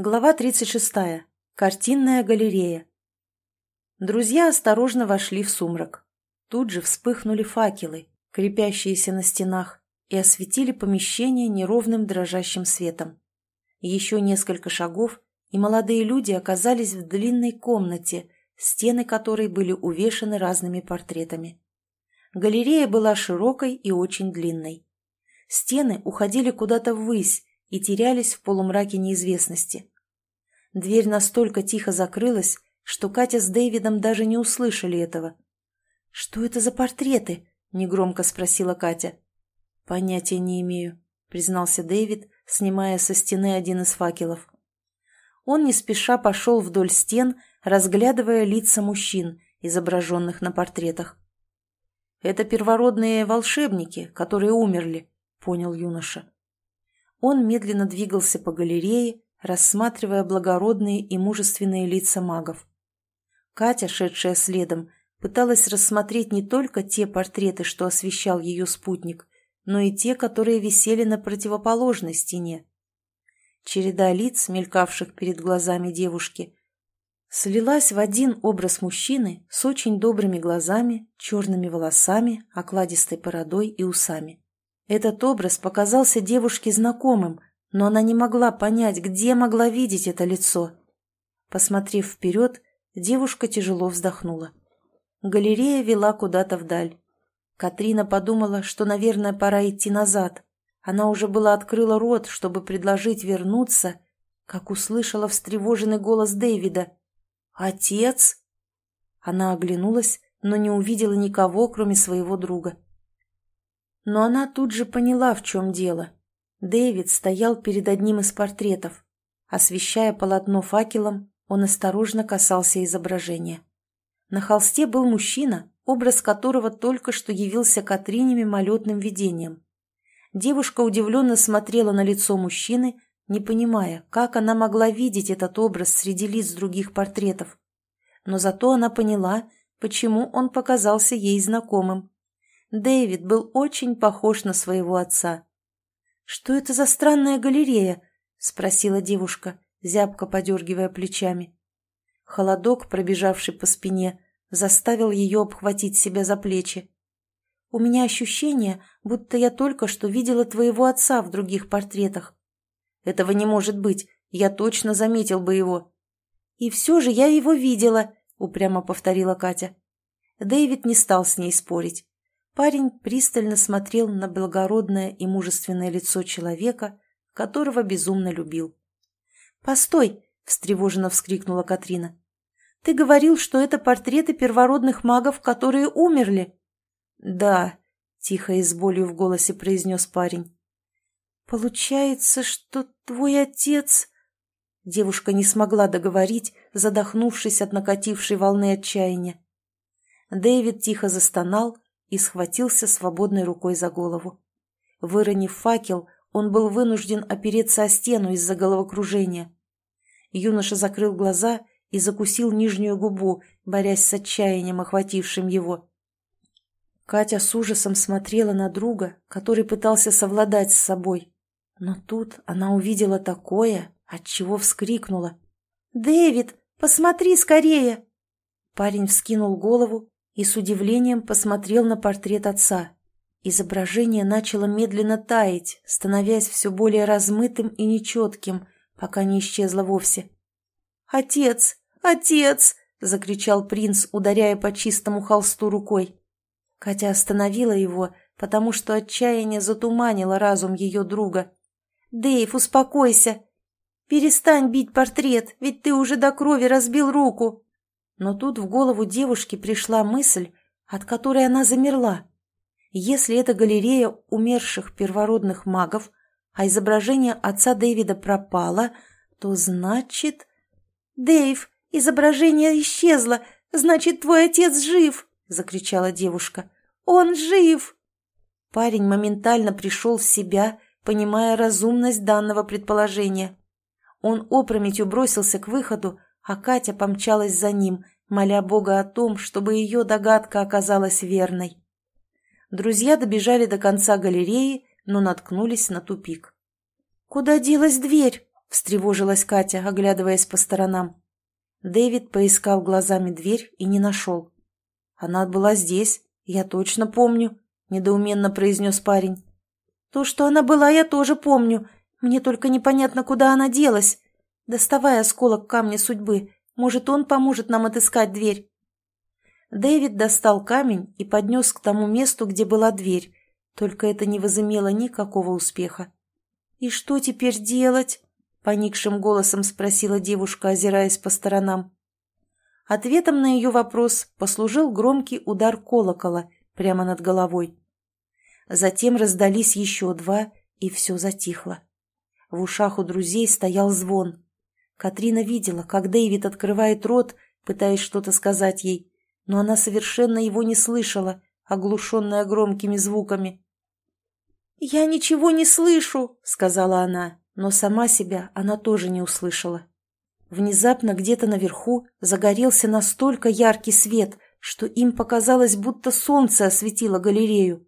Глава 36. Картинная галерея. Друзья осторожно вошли в сумрак. Тут же вспыхнули факелы, крепящиеся на стенах, и осветили помещение неровным дрожащим светом. Еще несколько шагов, и молодые люди оказались в длинной комнате, стены которой были увешаны разными портретами. Галерея была широкой и очень длинной. Стены уходили куда-то ввысь, и терялись в полумраке неизвестности. Дверь настолько тихо закрылась, что Катя с Дэвидом даже не услышали этого. «Что это за портреты?» — негромко спросила Катя. «Понятия не имею», — признался Дэвид, снимая со стены один из факелов. Он не спеша пошел вдоль стен, разглядывая лица мужчин, изображенных на портретах. «Это первородные волшебники, которые умерли», — понял юноша. Он медленно двигался по галерее, рассматривая благородные и мужественные лица магов. Катя, шедшая следом, пыталась рассмотреть не только те портреты, что освещал ее спутник, но и те, которые висели на противоположной стене. Череда лиц, мелькавших перед глазами девушки, слилась в один образ мужчины с очень добрыми глазами, черными волосами, окладистой бородой и усами. Этот образ показался девушке знакомым, но она не могла понять, где могла видеть это лицо. Посмотрев вперед, девушка тяжело вздохнула. Галерея вела куда-то вдаль. Катрина подумала, что, наверное, пора идти назад. Она уже была открыла рот, чтобы предложить вернуться, как услышала встревоженный голос Дэвида. «Отец?» Она оглянулась, но не увидела никого, кроме своего друга. Но она тут же поняла, в чем дело. Дэвид стоял перед одним из портретов. Освещая полотно факелом, он осторожно касался изображения. На холсте был мужчина, образ которого только что явился Катрине мимолетным видением. Девушка удивленно смотрела на лицо мужчины, не понимая, как она могла видеть этот образ среди лиц других портретов. Но зато она поняла, почему он показался ей знакомым. Дэвид был очень похож на своего отца. «Что это за странная галерея?» — спросила девушка, зябко подергивая плечами. Холодок, пробежавший по спине, заставил ее обхватить себя за плечи. «У меня ощущение, будто я только что видела твоего отца в других портретах». «Этого не может быть, я точно заметил бы его». «И все же я его видела», — упрямо повторила Катя. Дэвид не стал с ней спорить. Парень пристально смотрел на благородное и мужественное лицо человека, которого безумно любил. «Постой!» — встревоженно вскрикнула Катрина. «Ты говорил, что это портреты первородных магов, которые умерли?» «Да», — тихо и с болью в голосе произнес парень. «Получается, что твой отец...» Девушка не смогла договорить, задохнувшись от накатившей волны отчаяния. Дэвид тихо застонал, и схватился свободной рукой за голову. Выронив факел, он был вынужден опереться о стену из-за головокружения. Юноша закрыл глаза и закусил нижнюю губу, борясь с отчаянием, охватившим его. Катя с ужасом смотрела на друга, который пытался совладать с собой. Но тут она увидела такое, от чего вскрикнула. «Дэвид, посмотри скорее!» Парень вскинул голову и с удивлением посмотрел на портрет отца. Изображение начало медленно таять, становясь все более размытым и нечетким, пока не исчезло вовсе. «Отец! Отец!» — закричал принц, ударяя по чистому холсту рукой. Катя остановила его, потому что отчаяние затуманило разум ее друга. «Дэйв, успокойся! Перестань бить портрет, ведь ты уже до крови разбил руку!» Но тут в голову девушки пришла мысль, от которой она замерла. Если это галерея умерших первородных магов, а изображение отца Дэвида пропало, то значит... «Дэйв, изображение исчезло, значит, твой отец жив!» — закричала девушка. «Он жив!» Парень моментально пришел в себя, понимая разумность данного предположения. Он опрометью бросился к выходу, а Катя помчалась за ним, моля Бога о том, чтобы ее догадка оказалась верной. Друзья добежали до конца галереи, но наткнулись на тупик. «Куда делась дверь?» — встревожилась Катя, оглядываясь по сторонам. Дэвид поискал глазами дверь и не нашел. «Она была здесь, я точно помню», — недоуменно произнес парень. «То, что она была, я тоже помню. Мне только непонятно, куда она делась. Доставай осколок камня судьбы. Может, он поможет нам отыскать дверь». Дэвид достал камень и поднес к тому месту, где была дверь, только это не возымело никакого успеха. «И что теперь делать?» — поникшим голосом спросила девушка, озираясь по сторонам. Ответом на ее вопрос послужил громкий удар колокола прямо над головой. Затем раздались еще два, и все затихло. В ушах у друзей стоял звон. Катрина видела, как Дэвид открывает рот, пытаясь что-то сказать ей, но она совершенно его не слышала, оглушенная громкими звуками. «Я ничего не слышу», — сказала она, но сама себя она тоже не услышала. Внезапно где-то наверху загорелся настолько яркий свет, что им показалось, будто солнце осветило галерею.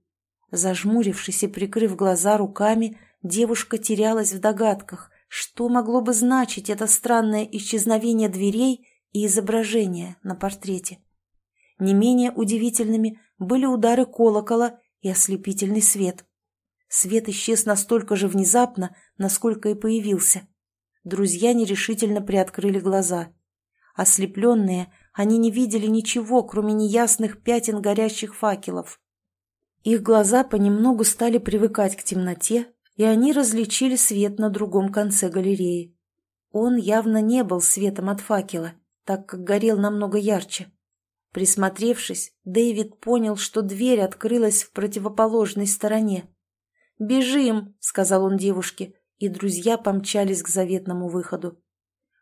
Зажмурившись и прикрыв глаза руками, девушка терялась в догадках, что могло бы значить это странное исчезновение дверей и изображения на портрете. Не менее удивительными были удары колокола и ослепительный свет. Свет исчез настолько же внезапно, насколько и появился. Друзья нерешительно приоткрыли глаза. Ослепленные, они не видели ничего, кроме неясных пятен горящих факелов. Их глаза понемногу стали привыкать к темноте, и они различили свет на другом конце галереи. Он явно не был светом от факела, так как горел намного ярче. Присмотревшись, Дэвид понял, что дверь открылась в противоположной стороне. «Бежим!» — сказал он девушке, и друзья помчались к заветному выходу.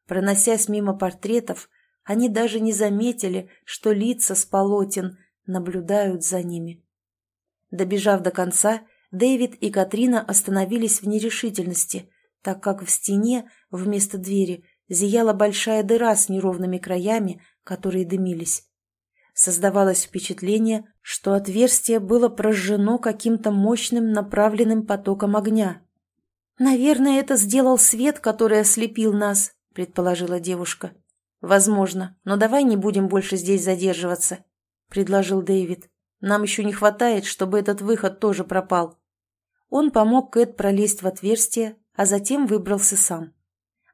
Проносясь мимо портретов, они даже не заметили, что лица с полотен наблюдают за ними. Добежав до конца, Дэвид и Катрина остановились в нерешительности, так как в стене вместо двери зияла большая дыра с неровными краями, которые дымились. Создавалось впечатление, что отверстие было прожжено каким-то мощным направленным потоком огня. «Наверное, это сделал свет, который ослепил нас», — предположила девушка. «Возможно, но давай не будем больше здесь задерживаться», — предложил Дэвид. «Нам еще не хватает, чтобы этот выход тоже пропал». Он помог Кэт пролезть в отверстие, а затем выбрался сам.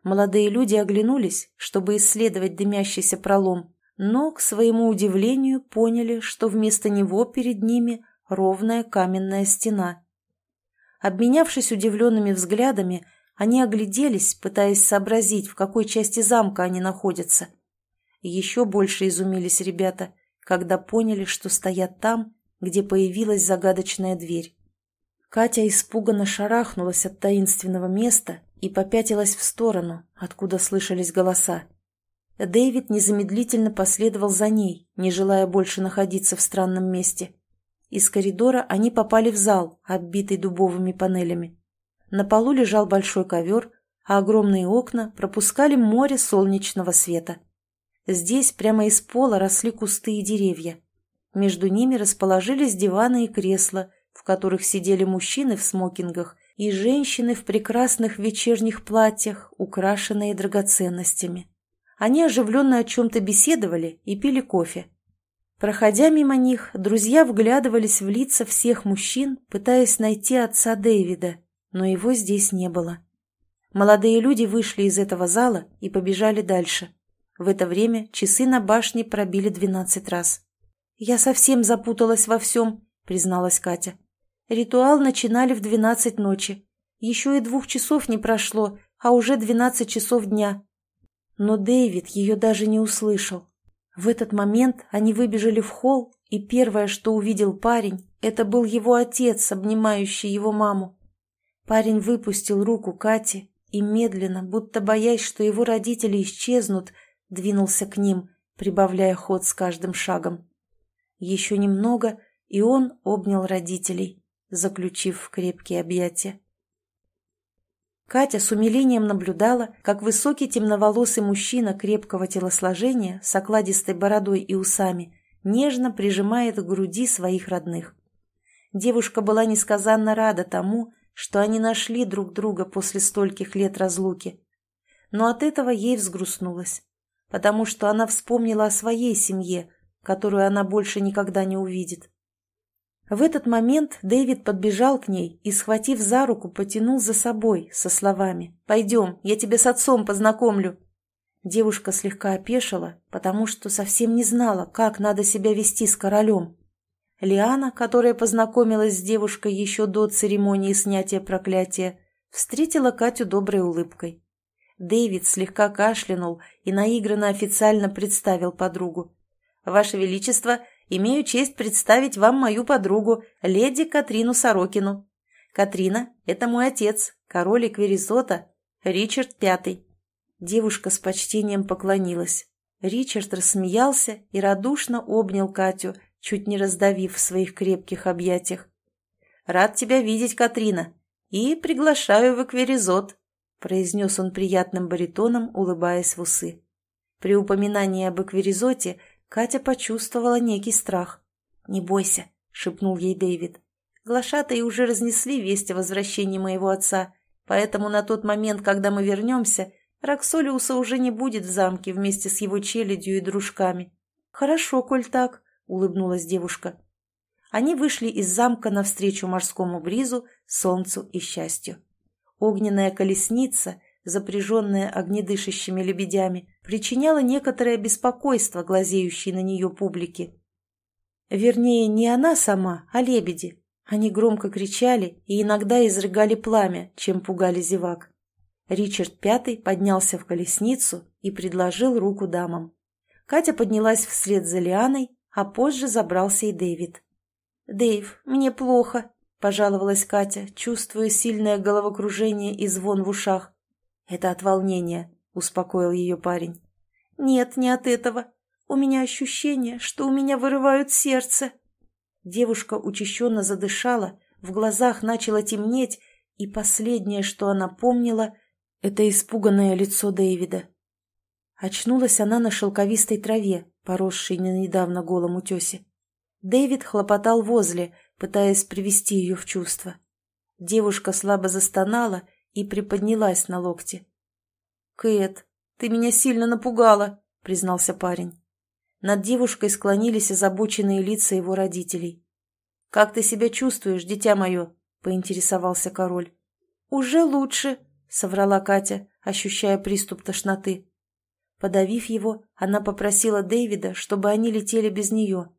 Молодые люди оглянулись, чтобы исследовать дымящийся пролом, но, к своему удивлению, поняли, что вместо него перед ними ровная каменная стена. Обменявшись удивленными взглядами, они огляделись, пытаясь сообразить, в какой части замка они находятся. Еще больше изумились ребята, когда поняли, что стоят там, где появилась загадочная дверь. Катя испуганно шарахнулась от таинственного места и попятилась в сторону, откуда слышались голоса. Дэвид незамедлительно последовал за ней, не желая больше находиться в странном месте. Из коридора они попали в зал, оббитый дубовыми панелями. На полу лежал большой ковер, а огромные окна пропускали море солнечного света. Здесь прямо из пола росли кусты и деревья. Между ними расположились диваны и кресла, в которых сидели мужчины в смокингах и женщины в прекрасных вечерних платьях, украшенные драгоценностями. Они оживленно о чем-то беседовали и пили кофе. Проходя мимо них, друзья вглядывались в лица всех мужчин, пытаясь найти отца Дэвида, но его здесь не было. Молодые люди вышли из этого зала и побежали дальше. В это время часы на башне пробили двенадцать раз. «Я совсем запуталась во всем», — призналась Катя. «Ритуал начинали в двенадцать ночи. Еще и двух часов не прошло, а уже двенадцать часов дня. Но Дэвид ее даже не услышал. В этот момент они выбежали в холл, и первое, что увидел парень, это был его отец, обнимающий его маму. Парень выпустил руку Кати и медленно, будто боясь, что его родители исчезнут, двинулся к ним, прибавляя ход с каждым шагом. Еще немного, и он обнял родителей, заключив в крепкие объятия. Катя с умилением наблюдала, как высокий темноволосый мужчина крепкого телосложения с окладистой бородой и усами нежно прижимает к груди своих родных. Девушка была несказанно рада тому, что они нашли друг друга после стольких лет разлуки, но от этого ей взгрустнулось, потому что она вспомнила о своей семье, которую она больше никогда не увидит. В этот момент Дэвид подбежал к ней и, схватив за руку, потянул за собой со словами «Пойдем, я тебя с отцом познакомлю». Девушка слегка опешила, потому что совсем не знала, как надо себя вести с королем. Лиана, которая познакомилась с девушкой еще до церемонии снятия проклятия, встретила Катю доброй улыбкой. Дэвид слегка кашлянул и наигранно официально представил подругу. «Ваше Величество, имею честь представить вам мою подругу, леди Катрину Сорокину. Катрина – это мой отец, король Экверисота, Ричард Пятый. Девушка с почтением поклонилась. Ричард рассмеялся и радушно обнял Катю, чуть не раздавив в своих крепких объятиях. «Рад тебя видеть, Катрина, и приглашаю в Экверизот», произнес он приятным баритоном, улыбаясь в усы. При упоминании об Экверизоте Катя почувствовала некий страх. «Не бойся», — шепнул ей Дэвид. «Глашатые уже разнесли весть о возвращении моего отца, поэтому на тот момент, когда мы вернемся, Роксолиуса уже не будет в замке вместе с его челядью и дружками. «Хорошо, коль так», — улыбнулась девушка. Они вышли из замка навстречу морскому бризу, солнцу и счастью. Огненная колесница, запряженная огнедышащими лебедями, причиняла некоторое беспокойство глазеющей на нее публике. Вернее, не она сама, а лебеди. Они громко кричали и иногда изрыгали пламя, чем пугали зевак. Ричард Пятый поднялся в колесницу и предложил руку дамам. Катя поднялась вслед за Лианой, а позже забрался и Дэвид. «Дэйв, мне плохо», — пожаловалась Катя, чувствуя сильное головокружение и звон в ушах. «Это от волнения», — успокоил ее парень. «Нет, не от этого. У меня ощущение, что у меня вырывают сердце». Девушка учащенно задышала, в глазах начало темнеть, и последнее, что она помнила, это испуганное лицо Дэвида. Очнулась она на шелковистой траве, поросшей недавно голом утесе. Дэвид хлопотал возле, пытаясь привести ее в чувство. Девушка слабо застонала и приподнялась на локте. «Кэт, ты меня сильно напугала», — признался парень. Над девушкой склонились озабоченные лица его родителей. «Как ты себя чувствуешь, дитя мое?» — поинтересовался король. «Уже лучше», соврала Катя, ощущая приступ тошноты. Подавив его, она попросила Дэвида, чтобы они летели без нее.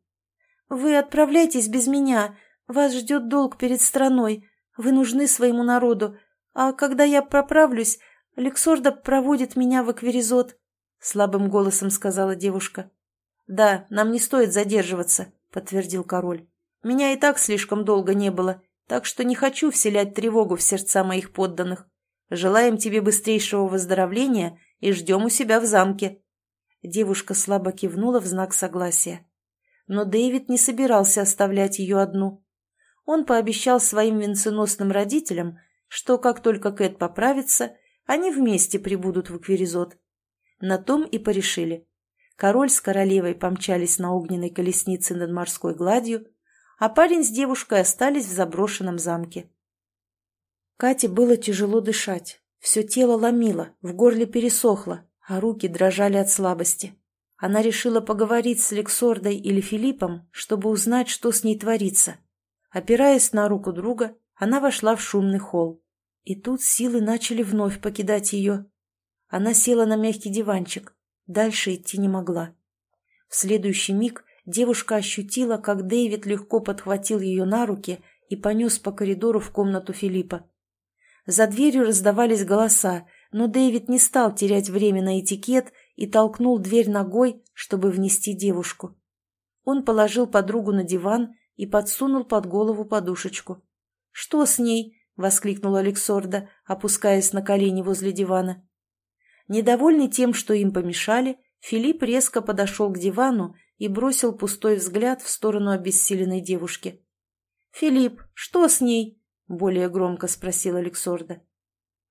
«Вы отправляйтесь без меня. Вас ждет долг перед страной. Вы нужны своему народу. А когда я проправлюсь, Лексорда проводит меня в акверизот», — слабым голосом сказала девушка. «Да, нам не стоит задерживаться», — подтвердил король. «Меня и так слишком долго не было, так что не хочу вселять тревогу в сердца моих подданных. Желаем тебе быстрейшего выздоровления и ждем у себя в замке». Девушка слабо кивнула в знак согласия. Но Дэвид не собирался оставлять ее одну. Он пообещал своим венценосным родителям, что как только Кэт поправится, они вместе прибудут в Эквиризот. На том и порешили. Король с королевой помчались на огненной колеснице над морской гладью, а парень с девушкой остались в заброшенном замке. Кате было тяжело дышать. Все тело ломило, в горле пересохло, а руки дрожали от слабости. Она решила поговорить с Лексордой или Филиппом, чтобы узнать, что с ней творится. Опираясь на руку друга, она вошла в шумный холл. И тут силы начали вновь покидать ее. Она села на мягкий диванчик. Дальше идти не могла. В следующий миг девушка ощутила, как Дэвид легко подхватил ее на руки и понес по коридору в комнату Филиппа. За дверью раздавались голоса, но Дэвид не стал терять время на этикет и толкнул дверь ногой, чтобы внести девушку. Он положил подругу на диван и подсунул под голову подушечку. «Что с ней?» — воскликнула Алексорда, опускаясь на колени возле дивана. Недовольный тем, что им помешали, Филипп резко подошел к дивану и бросил пустой взгляд в сторону обессиленной девушки. «Филипп, что с ней?» — более громко спросил Алексорда.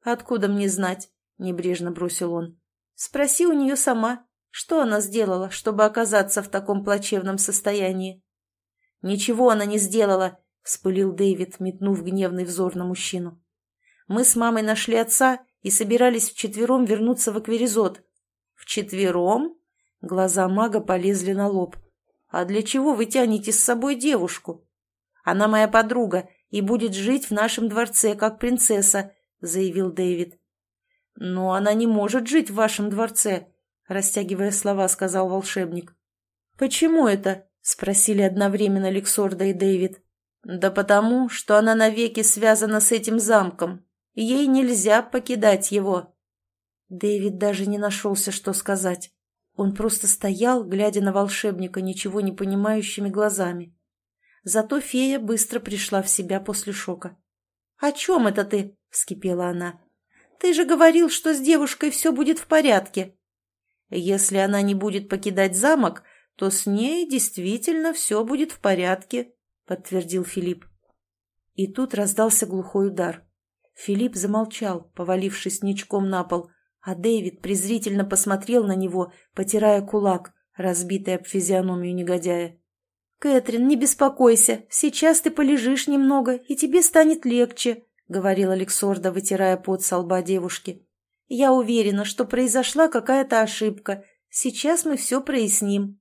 «Откуда мне знать?» — небрежно бросил он. «Спроси у нее сама, что она сделала, чтобы оказаться в таком плачевном состоянии?» «Ничего она не сделала», — вспылил Дэвид, метнув гневный взор на мужчину. «Мы с мамой нашли отца и собирались вчетвером вернуться в Акверизот. «Вчетвером?» Глаза мага полезли на лоб. «А для чего вы тянете с собой девушку?» «Она моя подруга и будет жить в нашем дворце, как принцесса», — заявил Дэвид. «Но она не может жить в вашем дворце», — растягивая слова, сказал волшебник. «Почему это?» — спросили одновременно Лексорда и Дэвид. «Да потому, что она навеки связана с этим замком. Ей нельзя покидать его». Дэвид даже не нашелся, что сказать. Он просто стоял, глядя на волшебника ничего не понимающими глазами. Зато фея быстро пришла в себя после шока. «О чем это ты?» — вскипела она. «Ты же говорил, что с девушкой все будет в порядке». «Если она не будет покидать замок, то с ней действительно все будет в порядке», — подтвердил Филипп. И тут раздался глухой удар. Филипп замолчал, повалившись ничком на пол, а Дэвид презрительно посмотрел на него, потирая кулак, разбитый об физиономию негодяя. «Кэтрин, не беспокойся, сейчас ты полежишь немного, и тебе станет легче», — говорил Алексорда, вытирая пот со лба девушки. «Я уверена, что произошла какая-то ошибка. Сейчас мы все проясним».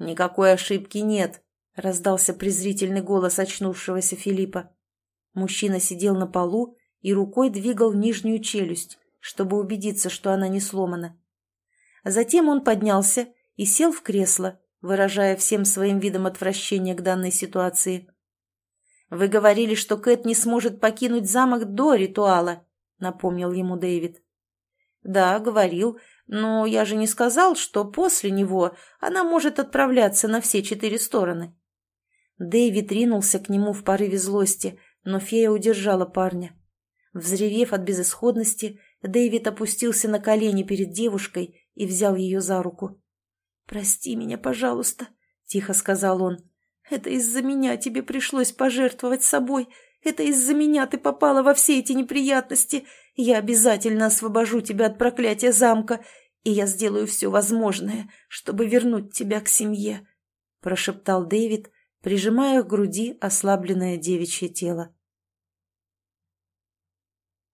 «Никакой ошибки нет», — раздался презрительный голос очнувшегося Филиппа. Мужчина сидел на полу и рукой двигал нижнюю челюсть чтобы убедиться, что она не сломана. Затем он поднялся и сел в кресло, выражая всем своим видом отвращение к данной ситуации. «Вы говорили, что Кэт не сможет покинуть замок до ритуала», — напомнил ему Дэвид. «Да, говорил, но я же не сказал, что после него она может отправляться на все четыре стороны». Дэвид ринулся к нему в порыве злости, но фея удержала парня. Взревев от безысходности, Дэвид опустился на колени перед девушкой и взял ее за руку. «Прости меня, пожалуйста», — тихо сказал он. «Это из-за меня тебе пришлось пожертвовать собой. Это из-за меня ты попала во все эти неприятности. Я обязательно освобожу тебя от проклятия замка, и я сделаю все возможное, чтобы вернуть тебя к семье», — прошептал Дэвид, прижимая к груди ослабленное девичье тело.